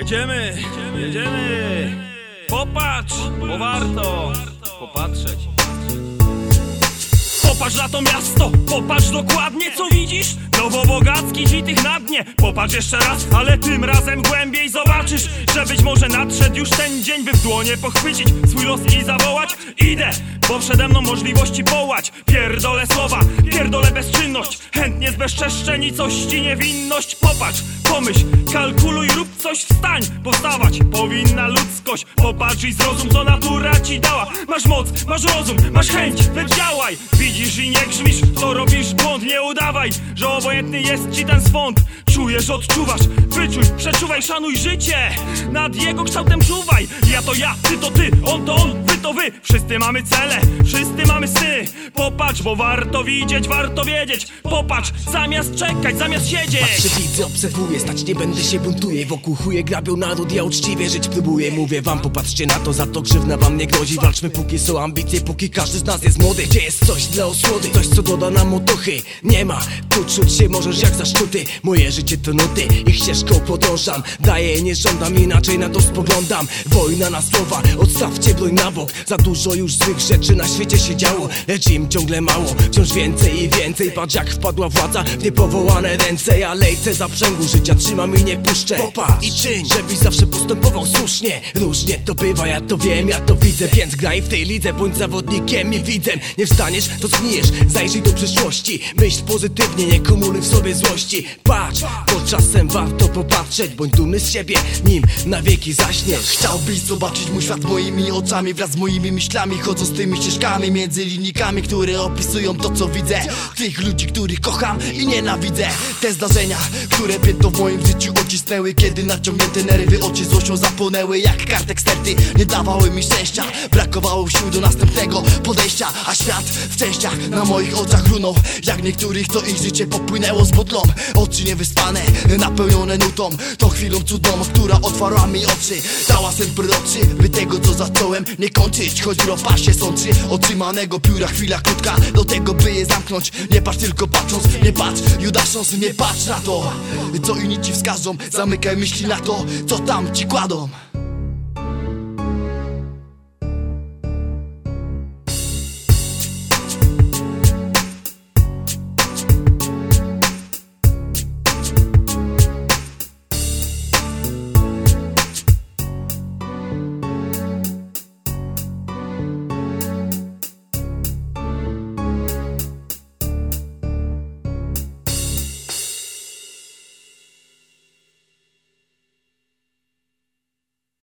Jedziemy, jedziemy. Popatrz, bo warto popatrzeć. Popatrz na to miasto, popatrz dokładnie co widzisz Nowobogacki ci tych na dnie Popatrz jeszcze raz, ale tym razem głębiej zobaczysz Że być może nadszedł już ten dzień, by w dłonie pochwycić Swój los i zawołać Idę, bo przede mną możliwości połać. Pierdolę słowa, pierdolę bezczynność. Chętnie zbezczeszczę nicości niewinność. Popatrz, pomyśl, kalkuluj, rób coś, wstań. Powstawać powinna ludzkość. Popatrz i zrozum, co natura ci dała. Masz moc, masz rozum, masz chęć, to działaj Widzisz i nie grzmisz, to robisz błąd Nie udawaj, że obojętny jest ci ten swąd. Czujesz, odczuwasz, wyczuj, przeczuwaj, szanuj życie. Nad jego kształtem czuwaj. Ja to ja, ty to ty, on to on, wy to wy. Wszyscy mamy cele, wszyscy mamy sny. Popatrz, bo warto widzieć, warto wiedzieć. Popatrz, zamiast czekać, zamiast siedzieć. Patrzę, widzę, obserwuję, stać nie będę się buntuję. Wokół chuje grabią naród, ja uczciwie żyć próbuję. Mówię wam, popatrzcie na to, za to grzywna wam nie grozi. Walczmy póki są ambicje, póki każdy z nas jest młody. Gdzie jest coś dla osłody, coś co doda nam otuchy? Nie ma, tu czuć się możesz jak zaszczuty Moje życie to nuty, ich ścieżką podążam. Daję, nie żądam, inaczej na to spoglądam. Wojna na słowa, odstawcie broń na bok. Za dużo już złych rzeczy na świecie się działo? Lecz im ciągle mało, wciąż więcej i więcej. Patrz jak wpadła władza w niepowołane ręce. Ja lejce zaprzęgu życia trzymam i nie puszczę. Popatrz i czyń, żebyś zawsze postępował słusznie. Różnie to bywa, ja to wiem, ja to widzę. Więc graj w tej lidze, bądź zawodnikiem i widzem Nie wstaniesz, to zgniesz, zajrzyj do przyszłości. Myśl pozytywnie, nie kumuluj w sobie złości. Patrz, bo czasem warto popatrzeć. Bądź dumny z siebie, nim na wieki zaśniesz. Chciałbyś zobaczyć mój świat moimi oczami Wraz z moimi myślami chodzą z tymi ścieżkami Między linijkami, które opisują to co widzę. Tych ludzi, których kocham i nienawidzę. Te zdarzenia, które piętno w moim życiu ocisnęły Kiedy naciągnięte nerwy oczy złością zapłonęły Jak kartek sterty, nie dawały mi szczęścia Brakowało sił do następnego podejścia. A świat w częściach na moich oczach runął. Jak niektórych to ich życie popłynęło z butlą Oczy niewyspane, napełnione nutą. To chwilą cudną, która otwarła mi oczy. Dała sen proroczy, by tego co zacząłem nie kończyć. Choć ropa się sączy, otrzymanego pióra chwila krótka. Do tego by je zamknąć, nie patrz tylko patrząc Nie patrz, Judasząc, nie patrz na to. Co inni ci wskażą, zamykaj myśli na to Co tam ci kładą